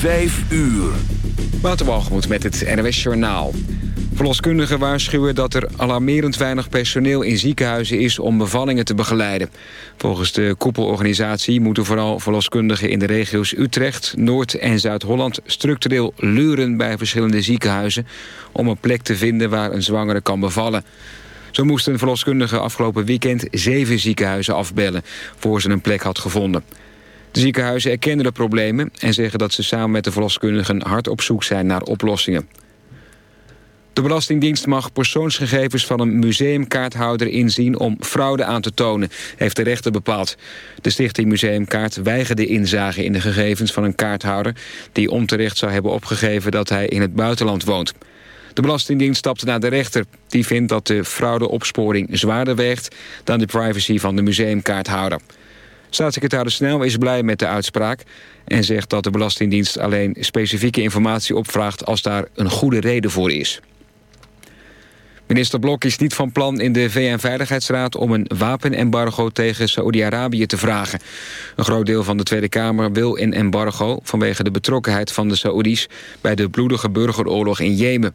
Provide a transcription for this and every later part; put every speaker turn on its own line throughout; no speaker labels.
Vijf uur.
Waterwalgemoed met het NWS Journaal. Verloskundigen waarschuwen dat er alarmerend weinig personeel in ziekenhuizen is om bevallingen te begeleiden. Volgens de koepelorganisatie moeten vooral verloskundigen in de regio's Utrecht, Noord- en Zuid-Holland structureel luren bij verschillende ziekenhuizen om een plek te vinden waar een zwangere kan bevallen. Zo moesten verloskundigen afgelopen weekend zeven ziekenhuizen afbellen voor ze een plek had gevonden. De ziekenhuizen erkennen de problemen en zeggen dat ze samen met de verloskundigen hard op zoek zijn naar oplossingen. De Belastingdienst mag persoonsgegevens van een museumkaarthouder inzien om fraude aan te tonen, heeft de rechter bepaald. De stichting Museumkaart weigerde inzage in de gegevens van een kaarthouder die onterecht zou hebben opgegeven dat hij in het buitenland woont. De Belastingdienst stapte naar de rechter. Die vindt dat de fraudeopsporing zwaarder weegt dan de privacy van de museumkaarthouder. Staatssecretaris Snel is blij met de uitspraak... en zegt dat de Belastingdienst alleen specifieke informatie opvraagt... als daar een goede reden voor is. Minister Blok is niet van plan in de VN-veiligheidsraad... om een wapenembargo tegen Saoedi-Arabië te vragen. Een groot deel van de Tweede Kamer wil een embargo... vanwege de betrokkenheid van de Saoedi's... bij de bloedige burgeroorlog in Jemen.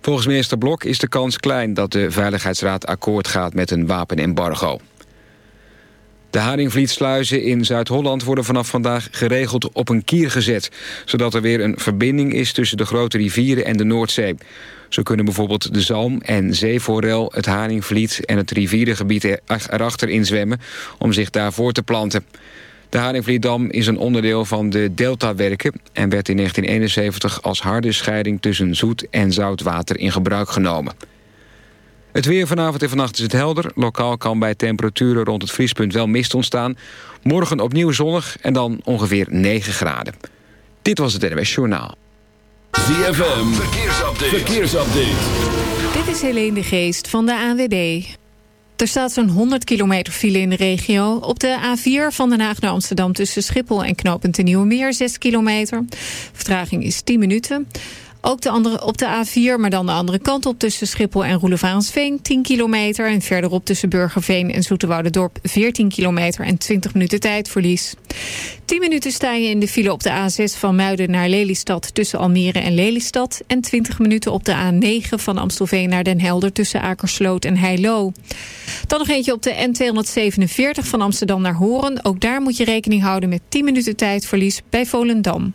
Volgens minister Blok is de kans klein dat de Veiligheidsraad akkoord gaat met een wapenembargo. De Haringvlietsluizen in Zuid-Holland worden vanaf vandaag geregeld op een kier gezet, zodat er weer een verbinding is tussen de grote rivieren en de Noordzee. Zo kunnen bijvoorbeeld de Zalm en Zeeforel, het Haringvliet en het rivierengebied erachter inzwemmen om zich daarvoor te planten. De Haringvlietdam is een onderdeel van de Deltawerken... en werd in 1971 als harde scheiding tussen zoet en zout water in gebruik genomen. Het weer vanavond en vannacht is het helder. Lokaal kan bij temperaturen rond het vriespunt wel mist ontstaan. Morgen opnieuw zonnig en dan ongeveer 9 graden. Dit was het NWS Journaal.
ZFM, verkeersupdate. verkeersupdate.
Dit is Helene de Geest van de ANWB. Er staat zo'n 100 kilometer file in de regio. Op de A4 van Den Haag naar Amsterdam tussen Schiphol en Knopend de Nieuwe Meer 6 kilometer. Vertraging is 10 minuten. Ook de andere, op de A4, maar dan de andere kant op tussen Schiphol en Roelevaansveen 10 kilometer. En verderop tussen Burgerveen en Dorp 14 kilometer en 20 minuten tijdverlies. 10 minuten sta je in de file op de A6 van Muiden naar Lelystad tussen Almere en Lelystad. En 20 minuten op de A9 van Amstelveen naar Den Helder tussen Akersloot en Heilo. Dan nog eentje op de N247 van Amsterdam naar Horen. Ook daar moet je rekening houden met 10 minuten tijdverlies bij Volendam.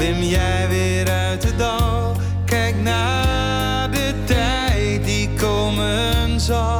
klim jij weer uit de dal. Kijk naar de tijd die komen zal.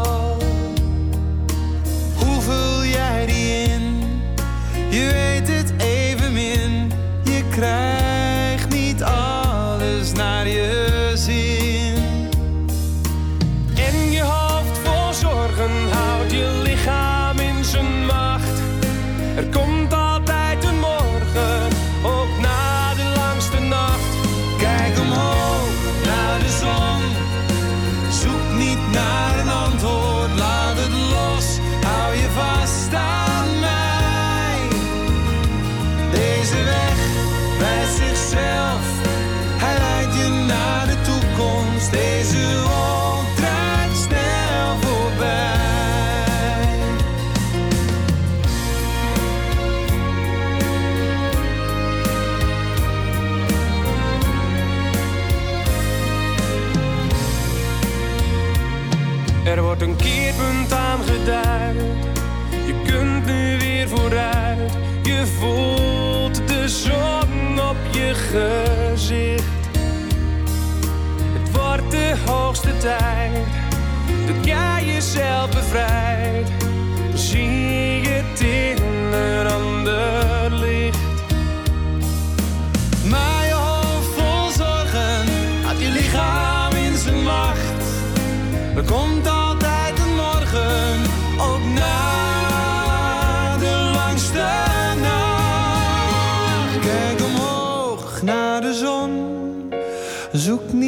Gezicht. Het wordt de hoogste tijd dat jij jezelf bevrijdt. Zie je het in een ander licht. Maar je hoofd vol zorgen had je lichaam in zijn macht. Er komt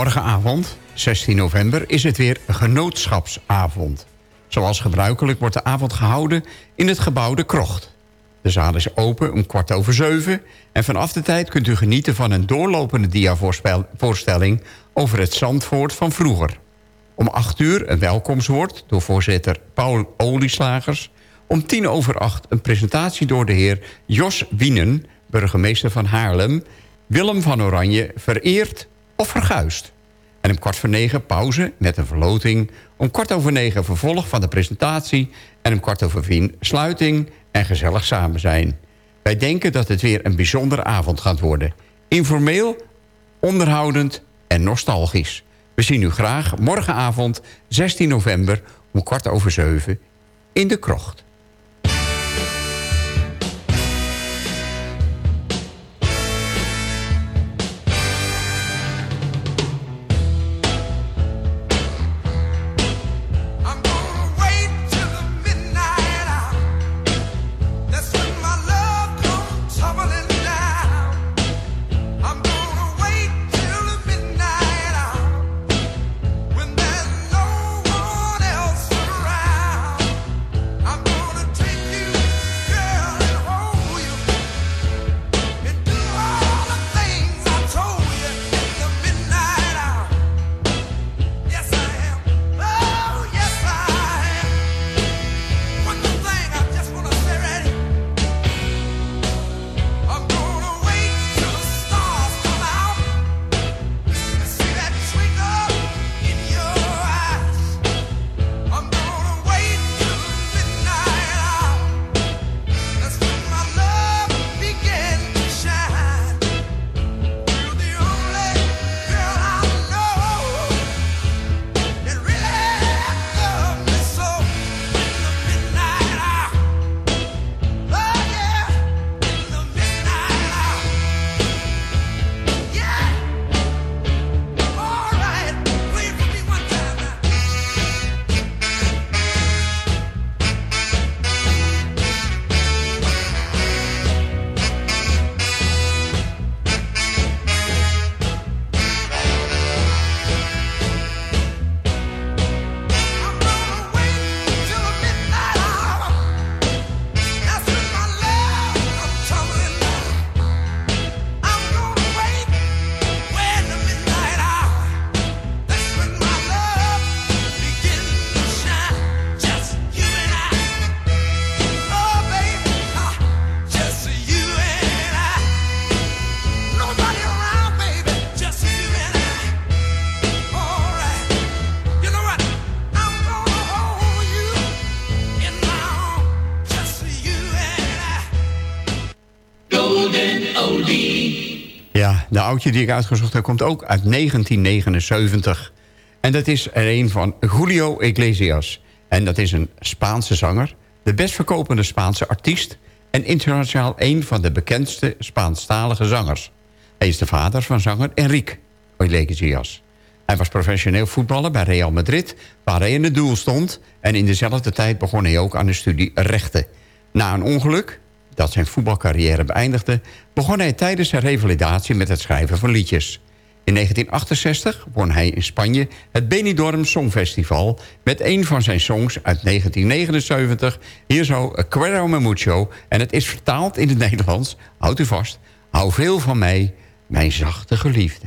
Morgenavond, 16 november, is het weer genootschapsavond. Zoals gebruikelijk wordt de avond gehouden in het gebouw De Krocht. De zaal is open om kwart over zeven... en vanaf de tijd kunt u genieten van een doorlopende diavoorstelling... over het Zandvoort van vroeger. Om acht uur een welkomstwoord door voorzitter Paul Olieslagers... om tien over acht een presentatie door de heer Jos Wienen... burgemeester van Haarlem... Willem van Oranje vereerd of verguist. En om kwart voor negen pauze met een verloting. Om kwart over negen vervolg van de presentatie. En om kwart over tien sluiting en gezellig samen zijn. Wij denken dat het weer een bijzondere avond gaat worden. Informeel, onderhoudend en nostalgisch. We zien u graag morgenavond 16 november om kwart over zeven in de krocht. Oudje die ik uitgezocht heb komt ook uit 1979. En dat is er een van Julio Iglesias. En dat is een Spaanse zanger, de best verkopende Spaanse artiest... en internationaal een van de bekendste Spaanstalige zangers. Hij is de vader van zanger Enrique Iglesias. Hij was professioneel voetballer bij Real Madrid, waar hij in het doel stond... en in dezelfde tijd begon hij ook aan de studie rechten. Na een ongeluk, dat zijn voetbalcarrière beëindigde... begon hij tijdens zijn revalidatie met het schrijven van liedjes. In 1968 won hij in Spanje het Benidorm Songfestival... met een van zijn songs uit 1979, hier zo Quero Me Mucho... en het is vertaald in het Nederlands, houdt u vast... hou veel van mij, mijn zachte geliefde.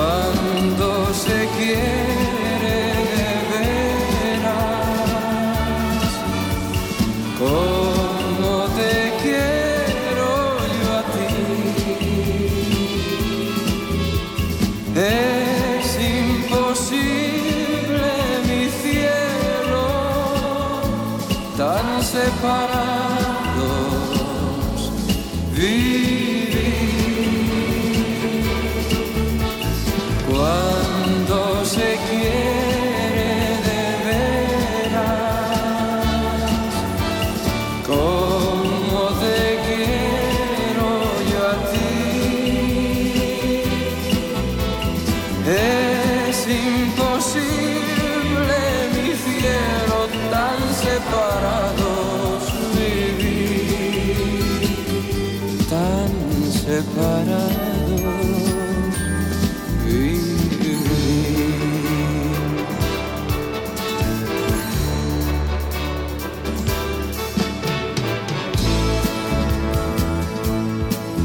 Cuando se quiere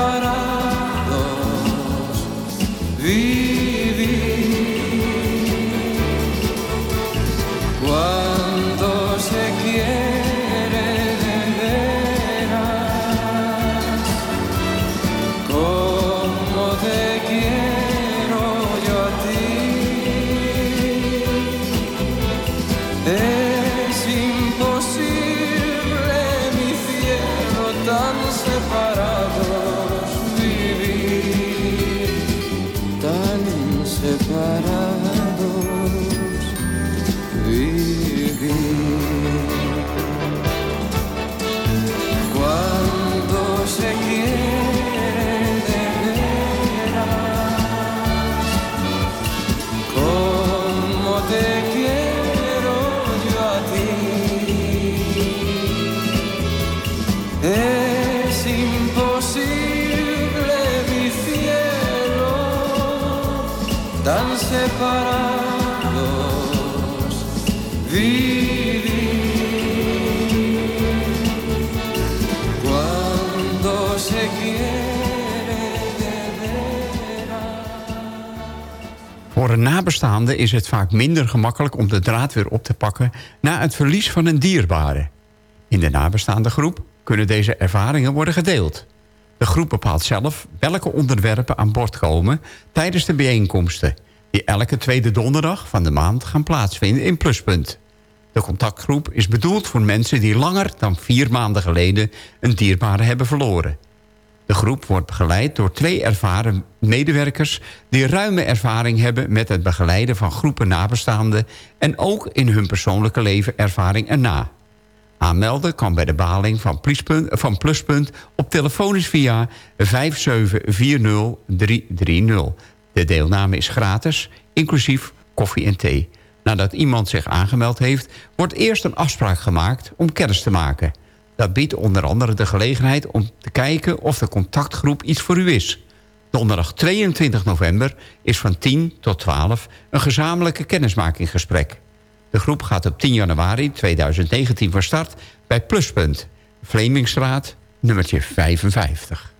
para
Voor een nabestaande is het vaak minder gemakkelijk om de draad weer op te pakken... na het verlies van een dierbare. In de nabestaande groep kunnen deze ervaringen worden gedeeld. De groep bepaalt zelf welke onderwerpen aan bod komen... tijdens de bijeenkomsten... die elke tweede donderdag van de maand gaan plaatsvinden in Pluspunt. De contactgroep is bedoeld voor mensen die langer dan vier maanden geleden... een dierbare hebben verloren. De groep wordt begeleid door twee ervaren medewerkers... die ruime ervaring hebben met het begeleiden van groepen nabestaanden... en ook in hun persoonlijke leven ervaring erna. Aanmelden kan bij de baling van Pluspunt, van Pluspunt op telefonisch via 5740330. De deelname is gratis, inclusief koffie en thee. Nadat iemand zich aangemeld heeft, wordt eerst een afspraak gemaakt om kennis te maken. Dat biedt onder andere de gelegenheid om te kijken of de contactgroep iets voor u is. Donderdag 22 november is van 10 tot 12 een gezamenlijke kennismakinggesprek. De groep gaat op 10 januari 2019 van start bij Pluspunt, Vlemingstraat, nummertje 55.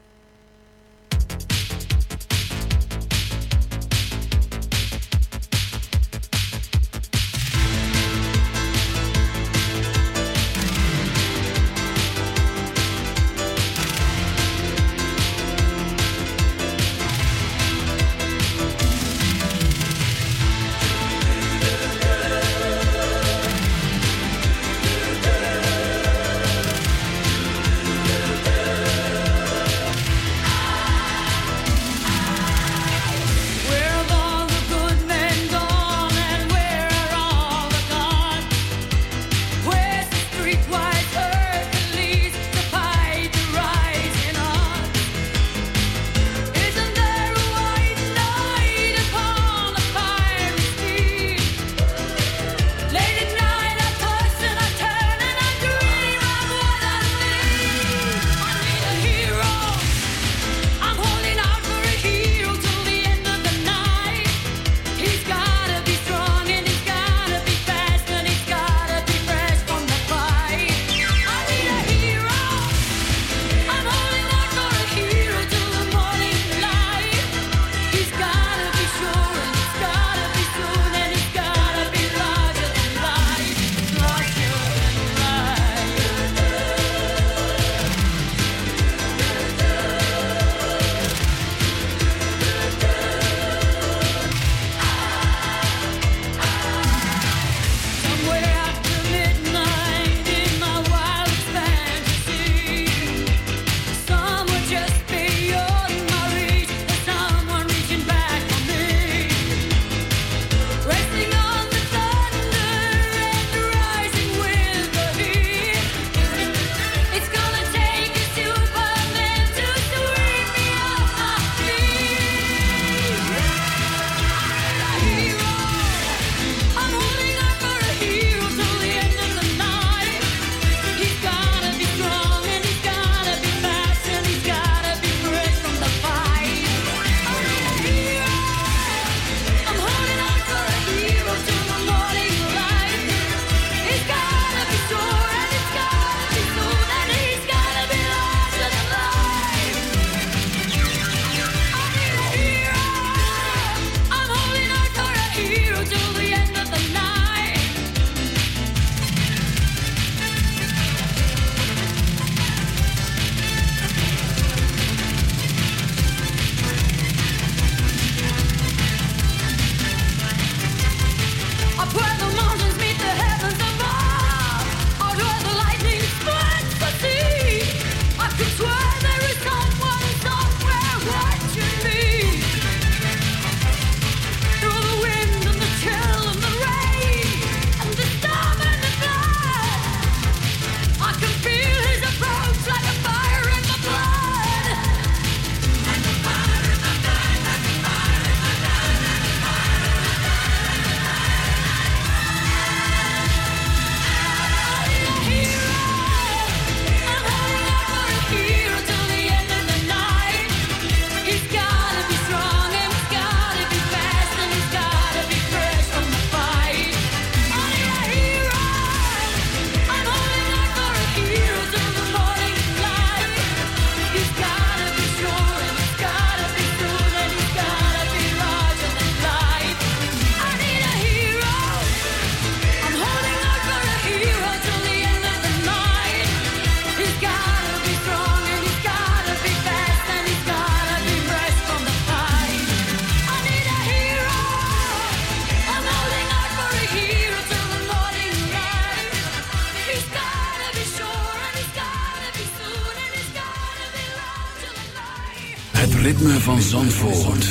Van Zandvoort.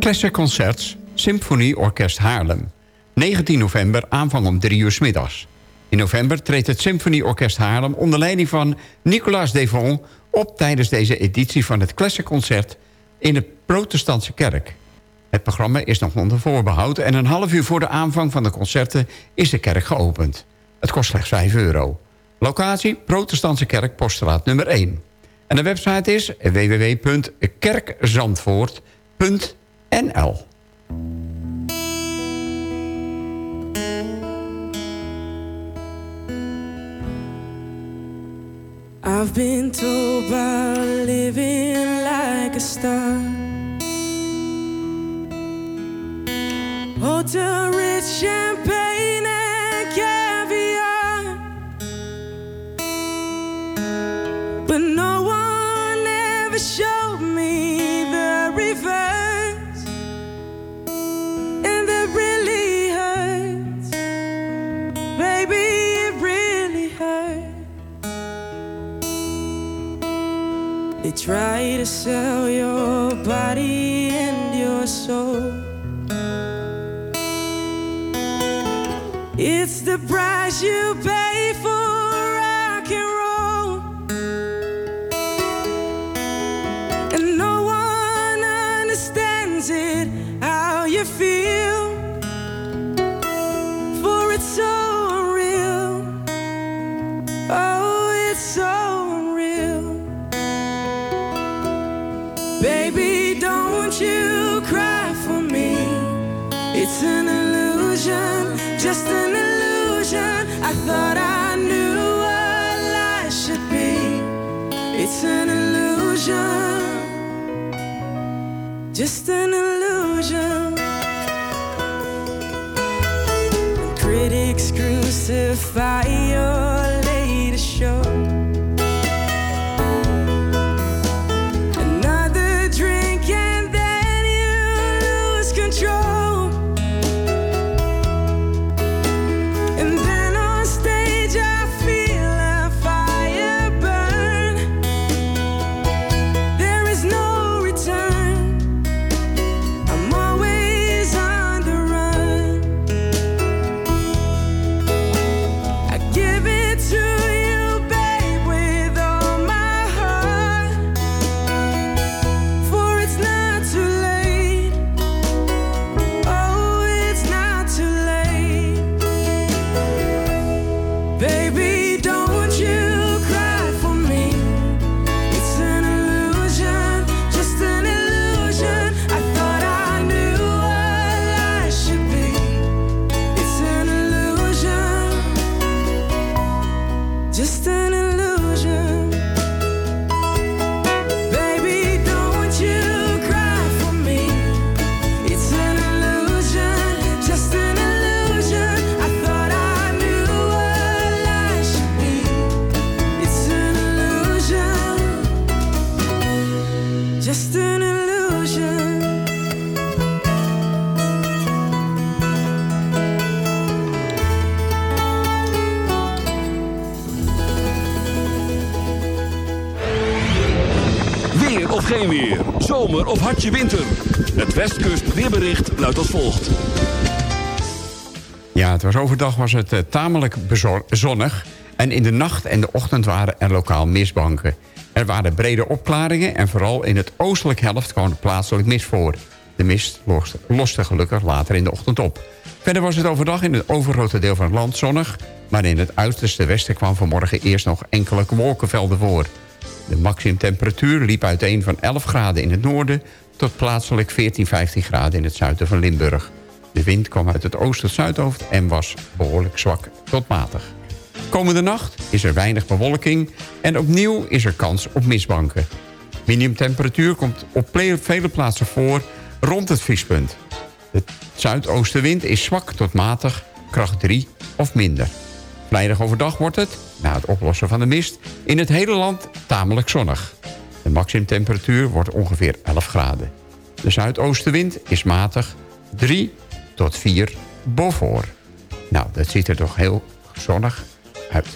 Classic Symfonie Orkest Haarlem. 19 november, aanvang om 3 uur 's middags. In november treedt het Symfonieorkest Haarlem... onder leiding van Nicolas Devon op tijdens deze editie van het Classic Concert... in de protestantse kerk. Het programma is nog onder voorbehoud... en een half uur voor de aanvang van de concerten is de kerk geopend. Het kost slechts 5 euro. Locatie, Protestantse Kerk, Poststraat nummer 1. En de website is www.kerkzandvoort.nl
I've been told about living like a star. Hotel rich champagne and caviar. Try to sell your body and your soul. It's the price you pay for rock and roll. And no one understands it, how you feel. You cry for me. It's an illusion, just an illusion. I thought I knew what life should be. It's an illusion, just an illusion. Critics crucify your
Weer of geen weer. Zomer of hartje winter. Het Westkust weerbericht luidt als volgt.
Ja, het was overdag was het eh, tamelijk zonnig... en in de nacht en de ochtend waren er lokaal mistbanken. Er waren brede opklaringen en vooral in het oostelijk helft kwam plaatselijk mist voor. De mist loste, loste gelukkig later in de ochtend op. Verder was het overdag in het overgrote deel van het land zonnig... maar in het uiterste westen kwam vanmorgen eerst nog enkele wolkenvelden voor. De maximumtemperatuur liep uiteen van 11 graden in het noorden... tot plaatselijk 14, 15 graden in het zuiden van Limburg. De wind kwam uit het oosten tot zuidoost en was behoorlijk zwak tot matig. Komende nacht is er weinig bewolking en opnieuw is er kans op mistbanken. Minimumtemperatuur komt op vele plaatsen voor rond het vriespunt. De zuidoostenwind is zwak tot matig, kracht 3 of minder. Vrijdag overdag wordt het, na het oplossen van de mist, in het hele land tamelijk zonnig. De maximumtemperatuur wordt ongeveer 11 graden. De zuidoostenwind is matig, 3 tot 4 Beaufort. Nou, dat ziet er toch heel zonnig uit.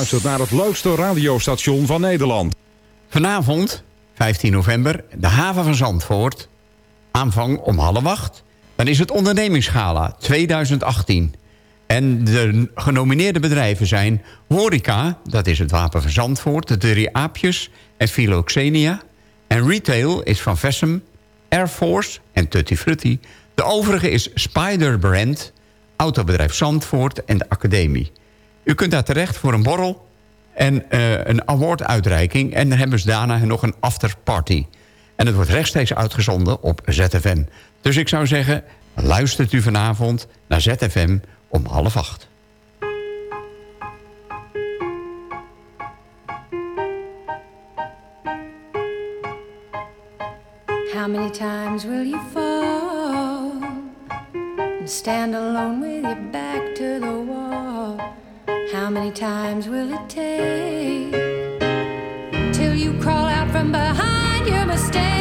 Luistert naar het leukste radiostation van Nederland.
Vanavond, 15 november, de haven van Zandvoort. Aanvang om half acht. Dan is het ondernemingsgala 2018. En de genomineerde bedrijven zijn Horeca, dat is het Wapen van Zandvoort... de Drie Aapjes en Philoxenia. En Retail is van Vessem, Air Force en Tutti Frutti. De overige is Spider Brand, Autobedrijf Zandvoort en de Academie. U kunt daar terecht voor een borrel en eh, een awarduitreiking. En dan hebben ze daarna nog een afterparty. En het wordt rechtstreeks uitgezonden op ZFM. Dus ik zou zeggen, luistert u vanavond naar ZFM om half acht.
How many times will you fall and stand alone with your back to the wall? How many times will it take till you crawl out from behind your mistake?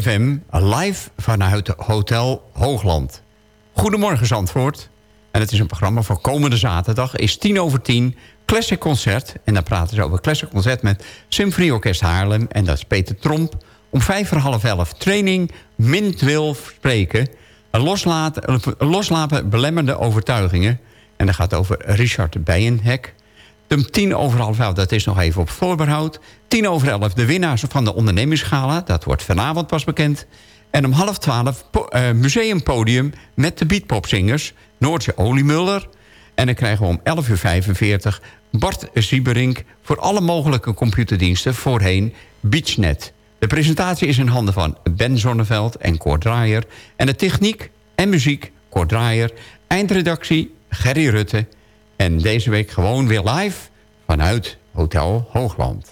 FM live vanuit Hotel Hoogland. Goedemorgen Zandvoort. En het is een programma voor komende zaterdag. is 10 over 10, Classic Concert. En dan praten ze over Classic Concert met Symfonieorkest Haarlem. En dat is Peter Tromp. Om vijf voor half elf training, mintwil spreken. Loslaten, loslaten belemmerde overtuigingen. En dat gaat over Richard Bijenhek. Om tien over half elf, dat is nog even op voorbehoud. Tien over elf, de winnaars van de ondernemingsgala. Dat wordt vanavond pas bekend. En om half twaalf, uh, museumpodium met de beatpopzingers. Noortje Oliemuller. En dan krijgen we om 11.45 uur 45 Bart Sieberink... voor alle mogelijke computerdiensten voorheen BeachNet. De presentatie is in handen van Ben Zonneveld en Cor Draaier. En de techniek en muziek, Cor Draaier. Eindredactie, Gerry Rutte... En deze week gewoon weer live vanuit Hotel Hoogland.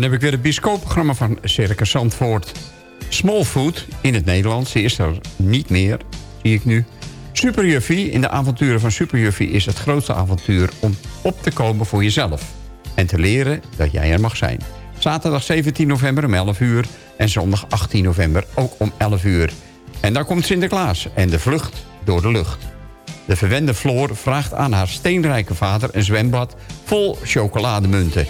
Dan heb ik weer het bioscoopprogramma van Circus Zandvoort. Smallfoot in het Nederlands, is er niet meer, zie ik nu. Super Juffie, in de avonturen van Super Juffie is het grootste avontuur... om op te komen voor jezelf. En te leren dat jij er mag zijn. Zaterdag 17 november om 11 uur en zondag 18 november ook om 11 uur. En dan komt Sinterklaas en de vlucht door de lucht. De verwende Floor vraagt aan haar steenrijke vader een zwembad vol chocolademunten.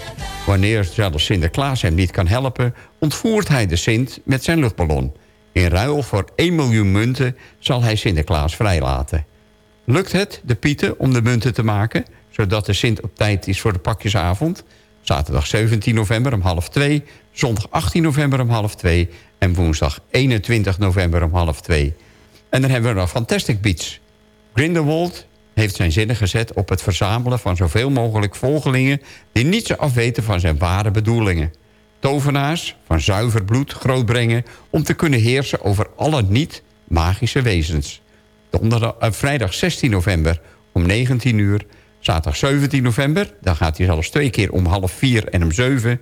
Wanneer zelfs Sinterklaas hem niet kan helpen... ontvoert hij de Sint met zijn luchtballon. In ruil voor 1 miljoen munten zal hij Sinterklaas vrijlaten. Lukt het de Pieten om de munten te maken... zodat de Sint op tijd is voor de pakjesavond? Zaterdag 17 november om half 2, zondag 18 november om half 2... en woensdag 21 november om half 2. En dan hebben we nog Fantastic Beats... Grindelwald heeft zijn zinnen gezet op het verzamelen van zoveel mogelijk volgelingen... die niets afweten van zijn ware bedoelingen. Tovenaars van zuiver bloed grootbrengen... om te kunnen heersen over alle niet-magische wezens. Donderdag, eh, vrijdag 16 november om 19 uur. Zaterdag 17 november, dan gaat hij zelfs twee keer om half 4 en om 7.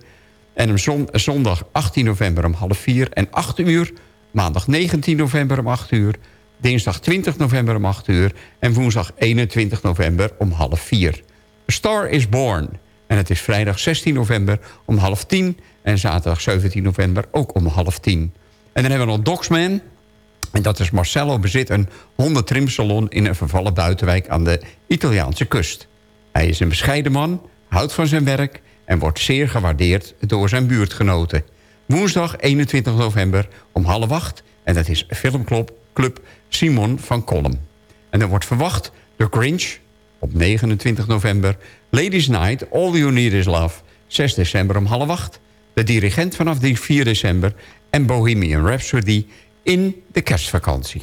En om zon- zondag 18 november om half 4 en 8 uur. Maandag 19 november om 8 uur dinsdag 20 november om 8 uur... en woensdag 21 november om half 4. A Star is Born. En het is vrijdag 16 november om half 10... en zaterdag 17 november ook om half 10. En dan hebben we nog Dogsman. En dat is Marcello bezit een hondentrimsalon... in een vervallen buitenwijk aan de Italiaanse kust. Hij is een bescheiden man, houdt van zijn werk... en wordt zeer gewaardeerd door zijn buurtgenoten. Woensdag 21 november om half 8... en dat is Filmclub Club Simon van Kolm. En er wordt verwacht The Grinch op 29 november... Ladies Night, All You Need Is Love, 6 december om half 8... De dirigent vanaf die 4 december... en Bohemian Rhapsody in de kerstvakantie.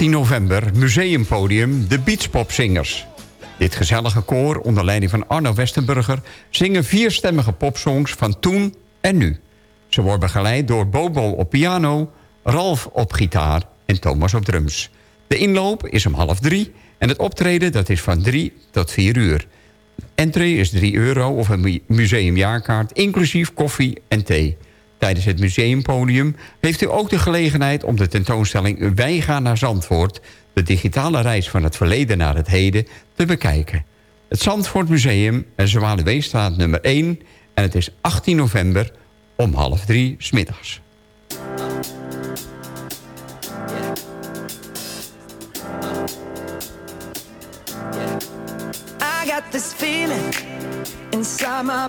18 november museumpodium De Beachpopzingers. Dit gezellige koor onder leiding van Arno Westenburger... zingen vierstemmige popsongs van toen en nu. Ze worden begeleid door Bobo op piano, Ralf op gitaar en Thomas op drums. De inloop is om half drie en het optreden dat is van drie tot vier uur. Entree is 3 euro of een museumjaarkaart, inclusief koffie en thee. Tijdens het museumpodium heeft u ook de gelegenheid om de tentoonstelling Wij gaan naar Zandvoort... de digitale reis van het verleden naar het heden, te bekijken. Het Zandvoort Museum, Zwaluweestraat nummer 1... en het is 18 november om half drie smiddags.
I got this feeling inside my.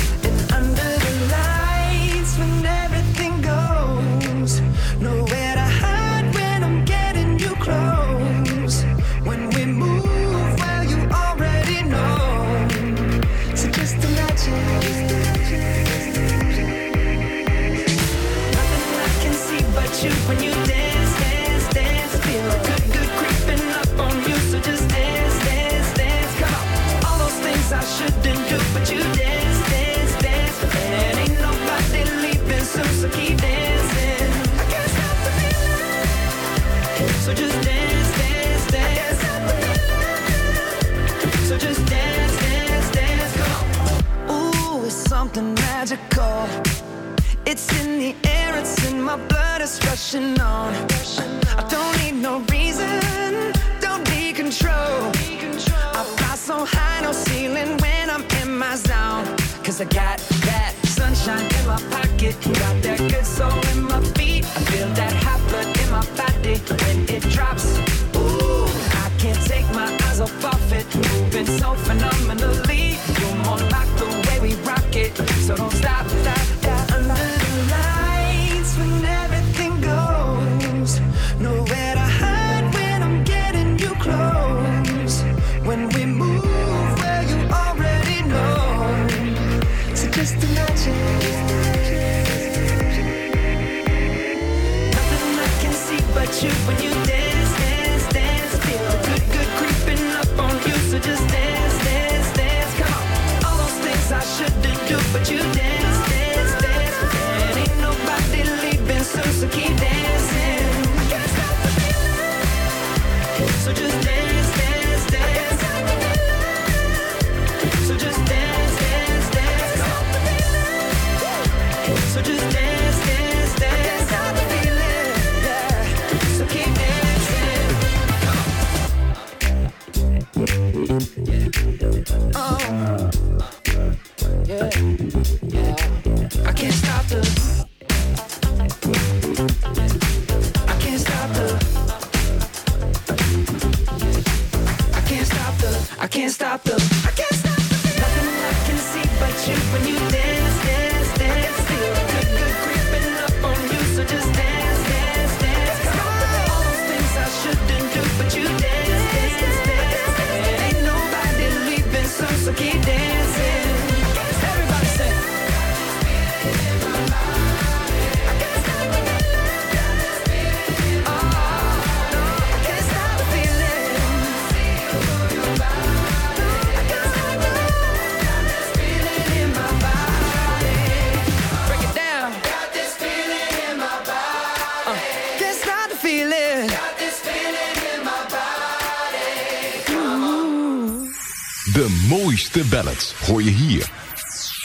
Ballads hoor je hier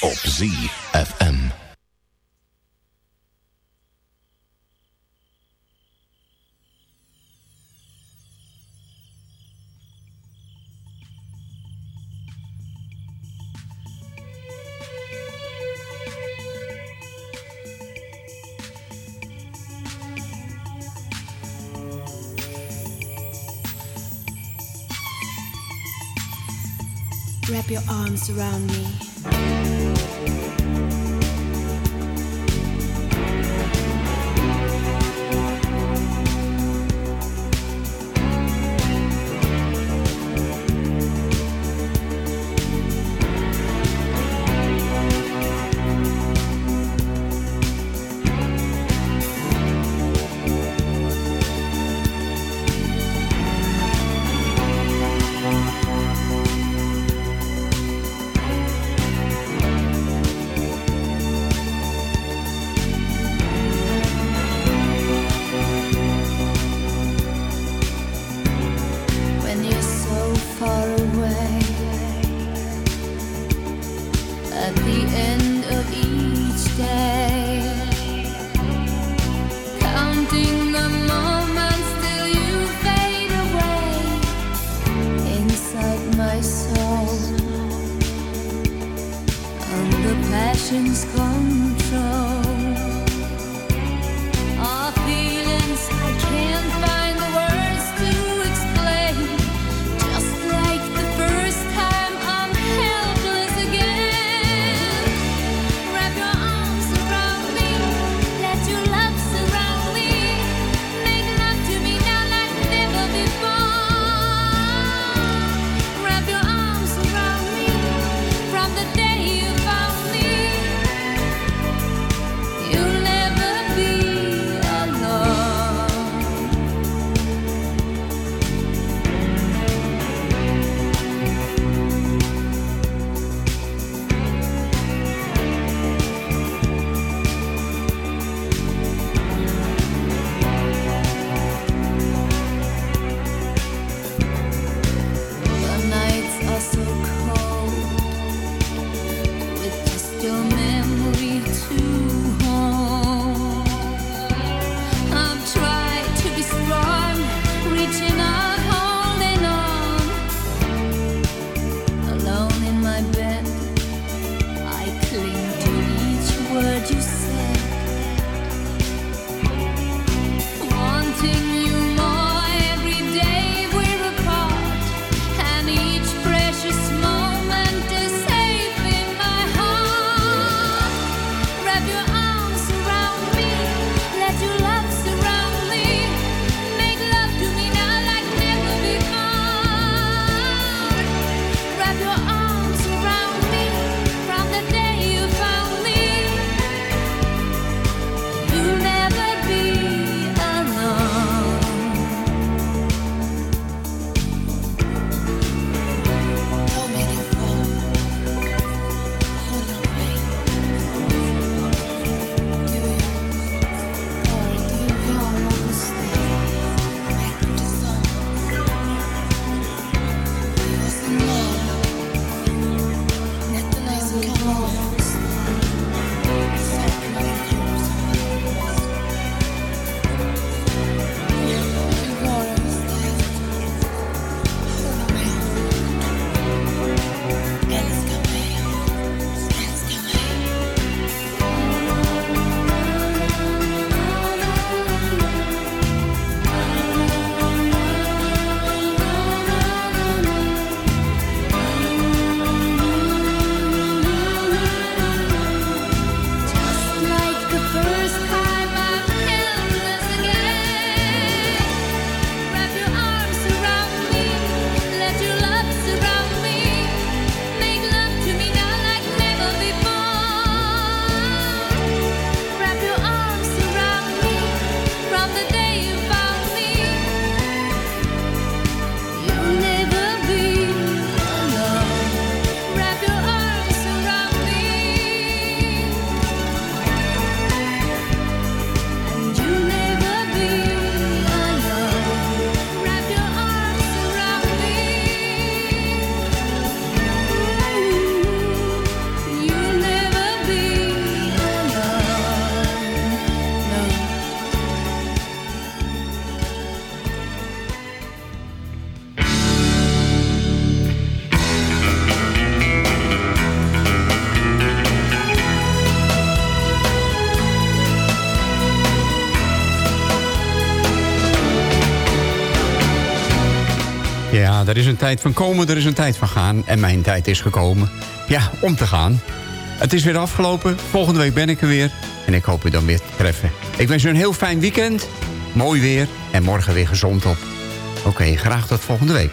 op ZFM.
Your arms around me.
Ja, er is een tijd van komen, er is een tijd van gaan. En mijn tijd is gekomen. Ja, om te gaan. Het is weer afgelopen. Volgende week ben ik er weer. En ik hoop u dan weer te treffen. Ik wens u een heel fijn weekend. Mooi weer. En morgen weer gezond op. Oké, graag tot volgende week.